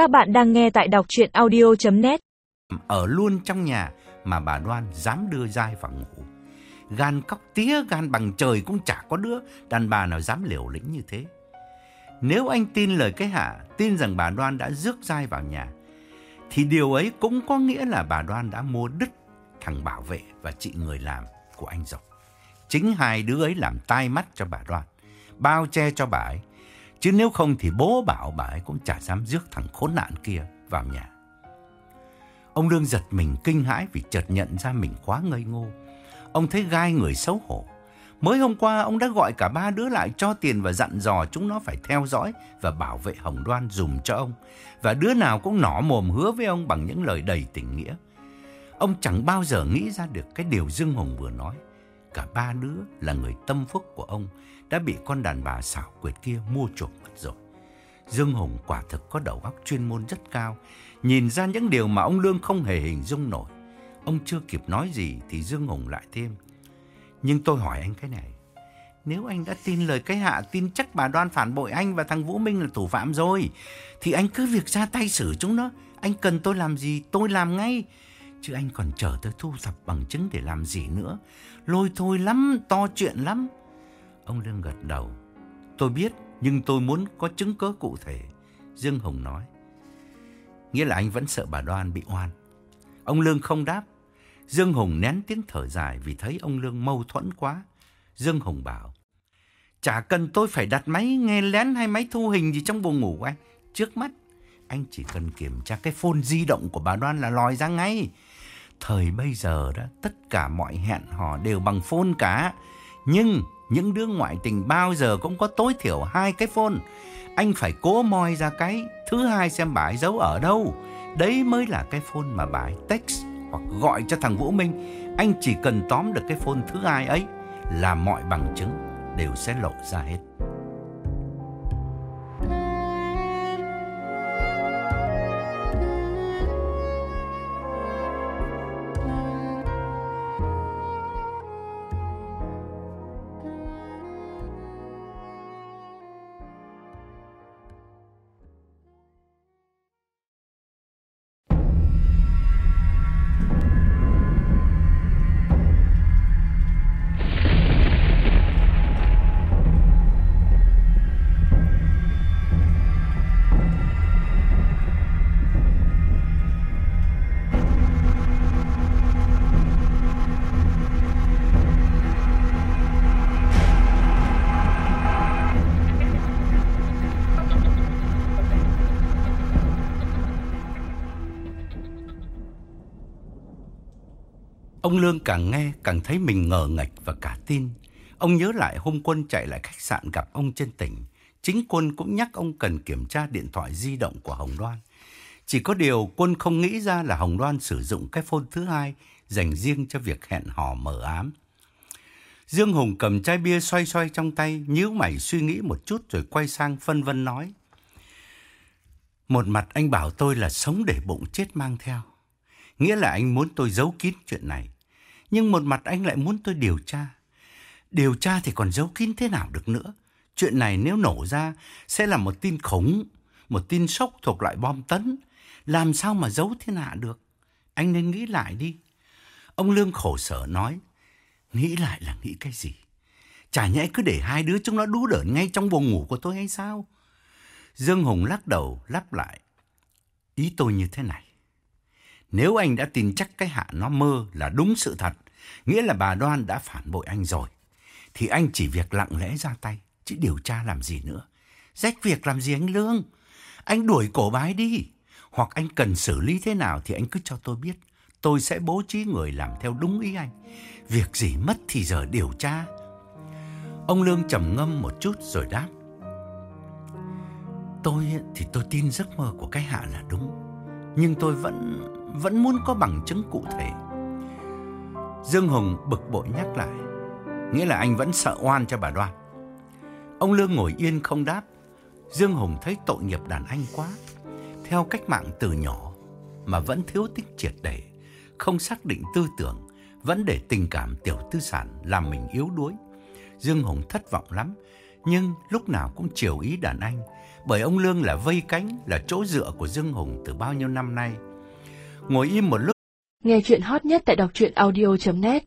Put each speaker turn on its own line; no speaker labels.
Các bạn đang nghe tại đọc chuyện audio.net
Ở luôn trong nhà mà bà Đoan dám đưa dai vào ngủ. Gan cóc tía gan bằng trời cũng chả có đứa đàn bà nào dám liều lĩnh như thế. Nếu anh tin lời cái hạ, tin rằng bà Đoan đã rước dai vào nhà, thì điều ấy cũng có nghĩa là bà Đoan đã mua đứt thằng bảo vệ và chị người làm của anh Dọc. Chính hai đứa ấy làm tai mắt cho bà Đoan, bao che cho bà ấy. Chứ nếu không thì bố bảo bà ấy cũng chả dám rước thằng khốn nạn kia vào nhà. Ông Lương giật mình kinh hãi vì chợt nhận ra mình quá ngây ngô. Ông thấy gai người xấu hổ. Mới hôm qua, ông đã gọi cả ba đứa lại cho tiền và dặn dò chúng nó phải theo dõi và bảo vệ Hồng Đoan dùm cho ông. Và đứa nào cũng nỏ mồm hứa với ông bằng những lời đầy tình nghĩa. Ông chẳng bao giờ nghĩ ra được cái điều Dương Hồng vừa nói. Cả ba đứa là người tâm phúc của ông đã bị con đàn bà xảo quyệt kia mua chuộc mất rồi. Dương Hùng quả thực có đầu óc chuyên môn rất cao, nhìn ra những điều mà ông Lương không hề hình dung nổi. Ông chưa kịp nói gì thì Dương Hùng lại thêm. Nhưng tôi hỏi anh cái này, nếu anh đã tin lời cái hạ tin chắc bà Đoan phản bội anh và thằng Vũ Minh là thủ phạm rồi, thì anh cứ việc ra tay xử chúng nó. Anh cần tôi làm gì, tôi làm ngay. Chứ anh còn chờ tôi thu thập bằng chứng để làm gì nữa. Lôi thôi lắm, to chuyện lắm. Ông Lương gật đầu. Tôi biết, nhưng tôi muốn có chứng cứ cụ thể. Dương Hùng nói. Nghĩa là anh vẫn sợ bà Đoan bị oan. Ông Lương không đáp. Dương Hùng nén tiếng thở dài vì thấy ông Lương mâu thuẫn quá. Dương Hùng bảo. Chả cần tôi phải đặt máy nghe lén hay máy thu hình gì trong buồng ngủ của anh. Trước mắt, anh chỉ cần kiểm tra cái phone di động của bà Đoan là lòi ra ngay. Thời bây giờ đó, tất cả mọi hẹn hò đều bằng phone cả. Nhưng những đứa ngoại tình bao giờ cũng có tối thiểu hai cái phone. Anh phải cố moi ra cái, thứ hai xem bà ấy giấu ở đâu. Đấy mới là cái phone mà bà ấy text hoặc gọi cho thằng Vũ Minh. Anh chỉ cần tóm được cái phone thứ hai ấy là mọi bằng chứng đều sẽ lộ ra hết. Ông Lương càng nghe càng thấy mình ngờ ngạch và cả tin. Ông nhớ lại hôm Quân chạy lại khách sạn gặp ông trên tỉnh. Chính Quân cũng nhắc ông cần kiểm tra điện thoại di động của Hồng Đoan. Chỉ có điều Quân không nghĩ ra là Hồng Đoan sử dụng cái phone thứ hai dành riêng cho việc hẹn hò mờ ám. Dương Hùng cầm chai bia xoay xoay trong tay, nhíu mày suy nghĩ một chút rồi quay sang phân vân nói. Một mặt anh bảo tôi là sống để bụng chết mang theo. Nghĩa là anh muốn tôi giấu kín chuyện này. Nhưng một mặt anh lại muốn tôi điều tra. Điều tra thì còn giấu kín thế nào được nữa. Chuyện này nếu nổ ra sẽ là một tin khủng, một tin sốc thuộc loại bom tấn. Làm sao mà giấu thiên hạ được? Anh nên nghĩ lại đi. Ông Lương khổ sở nói. Nghĩ lại là nghĩ cái gì? Chả nhẽ cứ để hai đứa chúng nó đú đởn ngay trong buồng ngủ của tôi hay sao? Dương Hùng lắc đầu lắp lại. Ý tôi như thế này. Nếu anh đã tin chắc cái hạ nó mơ là đúng sự thật, nghĩa là bà Đoan đã phản bội anh rồi, thì anh chỉ việc lặng lẽ ra tay, chứ điều tra làm gì nữa. Rách việc làm gì anh Lương? Anh đuổi cổ bái đi. Hoặc anh cần xử lý thế nào thì anh cứ cho tôi biết. Tôi sẽ bố trí người làm theo đúng ý anh. Việc gì mất thì giờ điều tra. Ông Lương trầm ngâm một chút rồi đáp. Tôi thì tôi tin giấc mơ của cái hạ là đúng. Nhưng tôi vẫn vẫn muốn có bằng chứng cụ thể. Dương Hùng bực bội nhắc lại, nghĩa là anh vẫn sợ oan cho bà Đoan. Ông Lương ngồi yên không đáp. Dương Hùng thấy tội nghiệp đàn anh quá. Theo cách mạng từ nhỏ mà vẫn thiếu tính triệt để, không xác định tư tưởng, vẫn để tình cảm tiểu tư sản làm mình yếu đuối. Dương Hùng thất vọng lắm, nhưng lúc nào cũng chiều ý đàn anh bởi ông Lương là vây cánh, là chỗ dựa của Dương Hùng từ bao nhiêu năm nay. Ngồi im một lúc.
Nghe chuyện hot nhất tại đọc truyện audio.net